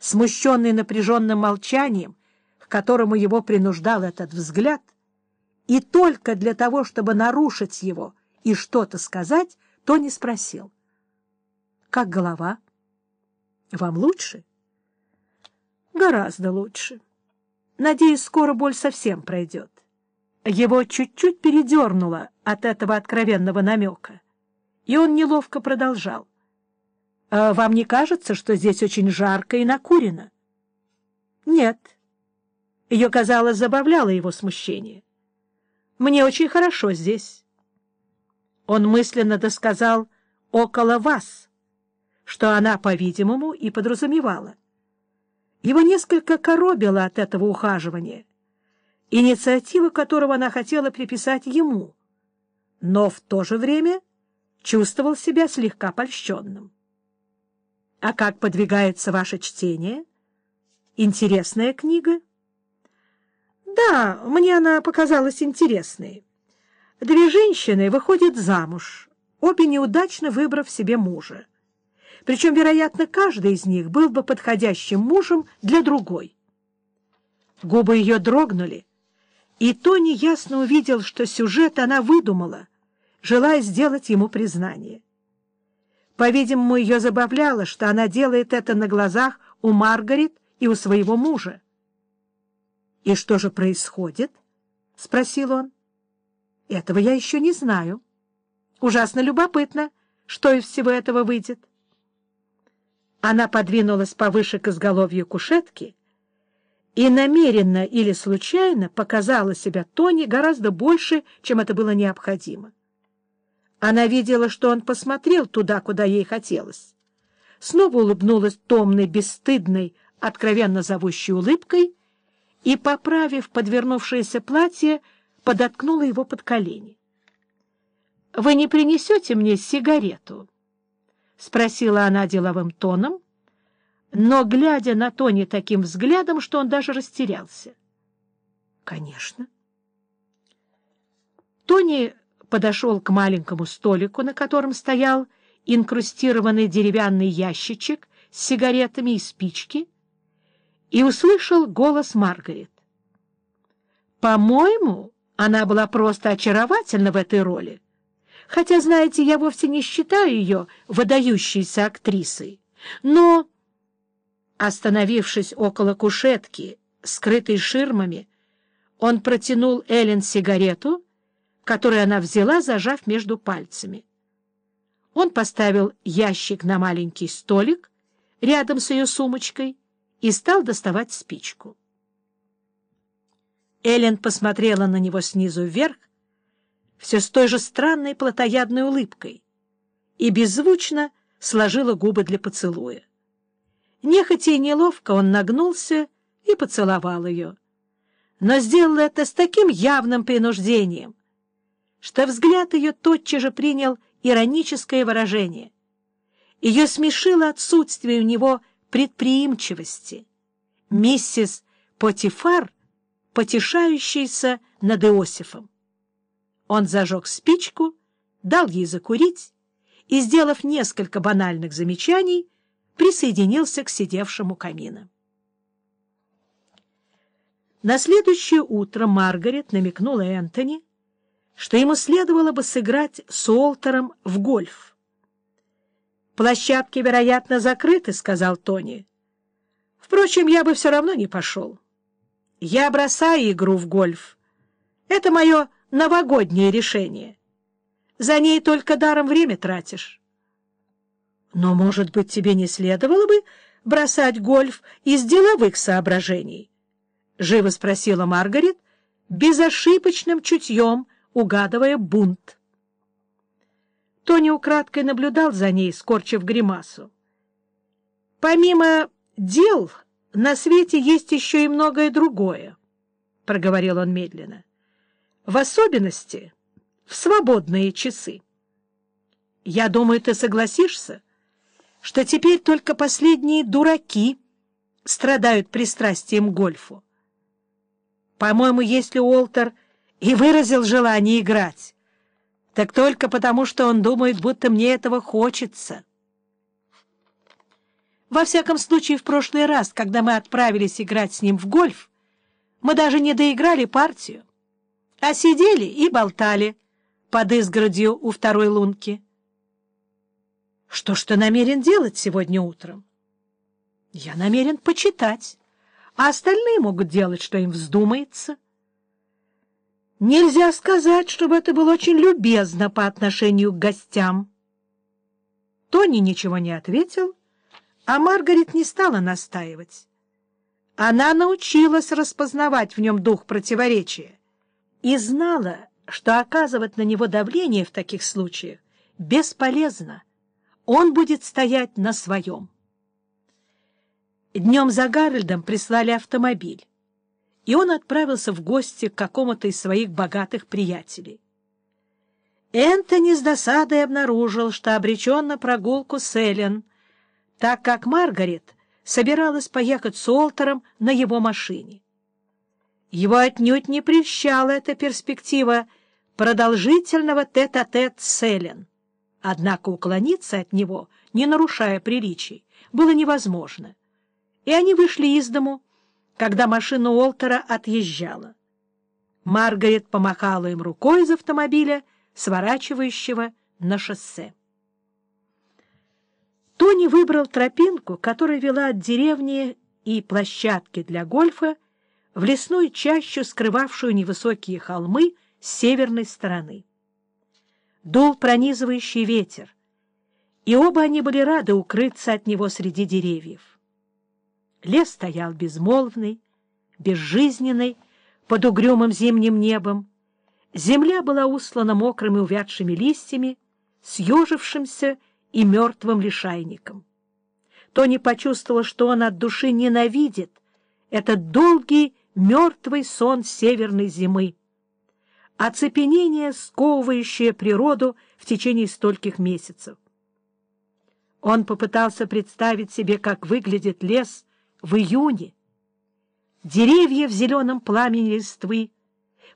смущенный напряженным молчанием, к которому его принуждал этот взгляд, и только для того, чтобы нарушить его и что-то сказать, Тони спросил. — Как голова? — Вам лучше? — Гораздо лучше. Надеюсь, скоро боль совсем пройдет. Его чуть-чуть передернуло от этого откровенного намека, и он неловко продолжал. «А «Вам не кажется, что здесь очень жарко и накурено?» «Нет». Ее, казалось, забавляло его смущение. «Мне очень хорошо здесь». Он мысленно досказал «около вас», что она, по-видимому, и подразумевала. Его несколько коробило от этого ухаживания, инициативу которого она хотела приписать ему, но в то же время чувствовал себя слегка польщенным. А как подвигается ваше чтение? Интересная книга? Да, мне она показалась интересной. Две женщины выходят замуж, обе неудачно выбрав себе мужа. Причем, вероятно, каждый из них был бы подходящим мужем для другой. Губы ее дрогнули, и Тони ясно увидел, что сюжет она выдумала, желая сделать ему признание. По-видимому, ее забавляло, что она делает это на глазах у Маргарет и у своего мужа. — И что же происходит? — спросил он. — Этого я еще не знаю. Ужасно любопытно, что из всего этого выйдет. Она подвинулась повыше к изголовью кушетки и намеренно или случайно показала себя Тони гораздо больше, чем это было необходимо. Она видела, что он посмотрел туда, куда ей хотелось. Снова улыбнулась томной, бесстыдной, откровенно зовущей улыбкой и, поправив подвернувшееся платье, подоткнула его под колени. — Вы не принесете мне сигарету? — спросила она деловым тоном, но глядя на Тони таким взглядом, что он даже растерялся. — Конечно. Тони подошел к маленькому столику, на котором стоял инкрустированный деревянный ящичек с сигаретами и спички, и услышал голос Маргарет. «По-моему, она была просто очаровательна в этой роли. Хотя, знаете, я вовсе не считаю ее выдающейся актрисой. Но, остановившись около кушетки, скрытой ширмами, он протянул Эллен сигарету — который она взяла, зажав между пальцами. Он поставил ящик на маленький столик рядом с ее сумочкой и стал доставать спичку. Эллен посмотрела на него снизу вверх, все с той же странной плотоядной улыбкой, и беззвучно сложила губы для поцелуя. Нехотя и неловко он нагнулся и поцеловал ее. Но сделал это с таким явным принуждением, что взгляд ее тотчас же принял ироническое выражение. Ее смешило отсутствие у него предприимчивости. Миссис Потифар, потешающаяся над Иосифом. Он зажег спичку, дал ей закурить и, сделав несколько банальных замечаний, присоединился к сидевшему камину. На следующее утро Маргарет намекнула Энтони, что ему следовало бы сыграть с Уолтером в гольф. «Площадки, вероятно, закрыты», — сказал Тони. «Впрочем, я бы все равно не пошел. Я бросаю игру в гольф. Это мое новогоднее решение. За ней только даром время тратишь». «Но, может быть, тебе не следовало бы бросать гольф из деловых соображений?» — живо спросила Маргарет, безошибочным чутьем, угадывая бунт. Тони украдкой наблюдал за ней, скорчив гримасу. «Помимо дел на свете есть еще и многое другое», — проговорил он медленно. «В особенности в свободные часы. Я думаю, ты согласишься, что теперь только последние дураки страдают пристрастием к гольфу. По-моему, если Уолтер и выразил желание играть, так только потому, что он думает, будто мне этого хочется. Во всяком случае, в прошлый раз, когда мы отправились играть с ним в гольф, мы даже не доиграли партию, а сидели и болтали под изгородью у второй лунки. Что ж ты намерен делать сегодня утром? Я намерен почитать, а остальные могут делать, что им вздумается. Нельзя сказать, чтобы это было очень любезно по отношению к гостям. Тони ничего не ответил, а Маргарет не стала настаивать. Она научилась распознавать в нем дух противоречия и знала, что оказывать на него давление в таких случаях бесполезно. Он будет стоять на своем. Днем за Гарольдом прислали автомобиль, и он отправился в гости к какому-то из своих богатых приятелей. Энтони с досадой обнаружил, что обречен на прогулку с Эллен, так как Маргарет собиралась поехать с Олтером на его машине. Его отнюдь не прельщала эта перспектива продолжительного тет-а-тет -тет с Эллен. Однако уклониться от него, не нарушая приличий, было невозможно и они вышли из дому, когда машина Уолтера отъезжала. Маргарет помахала им рукой из автомобиля, сворачивающего на шоссе. Тони выбрал тропинку, которая вела от деревни и площадки для гольфа в лесную чащу, скрывавшую невысокие холмы с северной стороны. Дул пронизывающий ветер, и оба они были рады укрыться от него среди деревьев. Лес стоял безмолвный, безжизненный, под угрюмым зимним небом. Земля была услана мокрыми увядшими листьями, съежившимся и мертвым лишайником. Тони почувствовал, что он от души ненавидит этот долгий мертвый сон северной зимы, оцепенение, сковывающее природу в течение стольких месяцев. Он попытался представить себе, как выглядит лес в июне. Деревья в зеленом пламени листвы,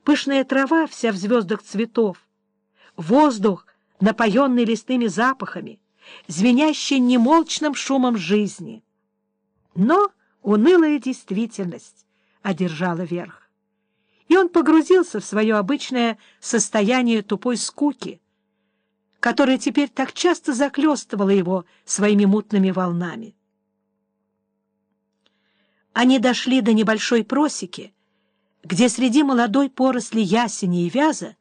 пышная трава вся в звездах цветов, воздух, напоенный лесными запахами, звенящий немолчным шумом жизни. Но унылая действительность одержала верх, и он погрузился в свое обычное состояние тупой скуки, которое теперь так часто заклестывало его своими мутными волнами. Они дошли до небольшой просеки, где среди молодой поросли ясени и вяза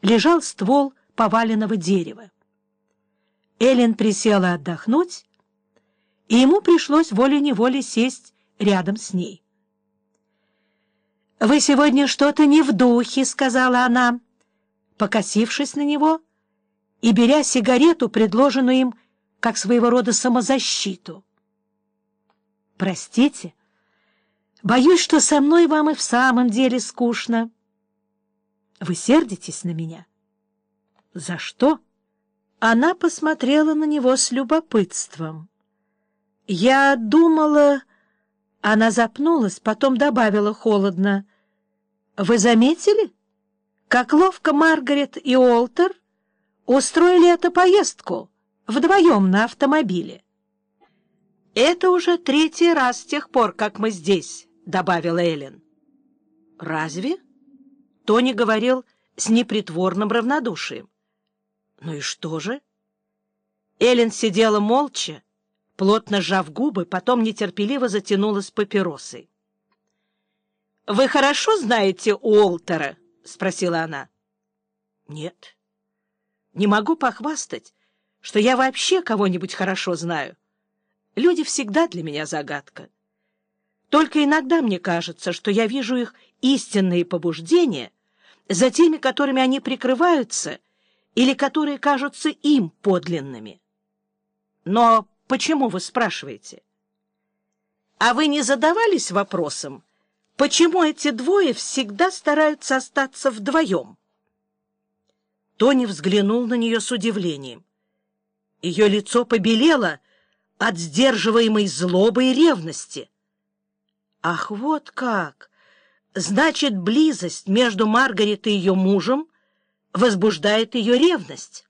лежал ствол поваленного дерева. Эллен присела отдохнуть, и ему пришлось волей-неволей сесть рядом с ней. «Вы сегодня что-то не в духе», — сказала она, покосившись на него и беря сигарету, предложенную им как своего рода самозащиту. «Простите», Боюсь, что со мной вам и в самом деле скучно. Вы сердитесь на меня? За что? Она посмотрела на него с любопытством. Я думала... Она запнулась, потом добавила холодно. Вы заметили, как ловко Маргарет и Олтер устроили эту поездку вдвоем на автомобиле? Это уже третий раз с тех пор, как мы здесь. — добавила Эллен. «Разве?» — Тони говорил с непритворным равнодушием. «Ну и что же?» Эллен сидела молча, плотно сжав губы, потом нетерпеливо затянулась папиросой. «Вы хорошо знаете Уолтера?» — спросила она. «Нет. Не могу похвастать, что я вообще кого-нибудь хорошо знаю. Люди всегда для меня загадка». Только иногда мне кажется, что я вижу их истинные побуждения за теми, которыми они прикрываются или которые кажутся им подлинными. Но почему вы спрашиваете? А вы не задавались вопросом, почему эти двое всегда стараются остаться вдвоем? Тони взглянул на нее с удивлением. Ее лицо побелело от сдерживаемой злобы и ревности. Ах, вот как! Значит, близость между Маргарет и ее мужем возбуждает ее ревность.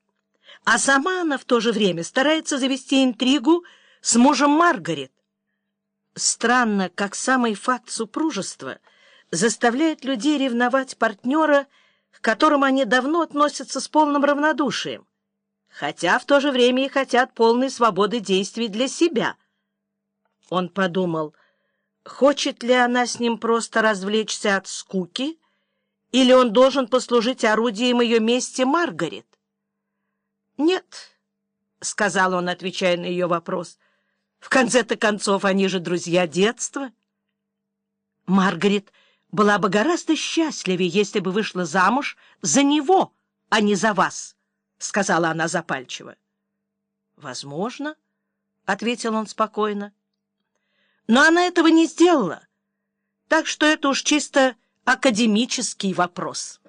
А сама она в то же время старается завести интригу с мужем Маргарет. Странно, как самый факт супружества заставляет людей ревновать партнера, к которому они давно относятся с полным равнодушием, хотя в то же время и хотят полной свободы действий для себя. Он подумал, хочет ли она с ним просто развлечься от скуки, или он должен послужить орудием ее мести Маргарет? «Нет», — сказал он, отвечая на ее вопрос, — в конце-то концов, они же друзья детства. Маргарет была бы гораздо счастливее, если бы вышла замуж за него, а не за вас, — сказала она запальчиво. — Возможно, — ответил он спокойно. — Но она этого не сделала, так что это уж чисто академический вопрос.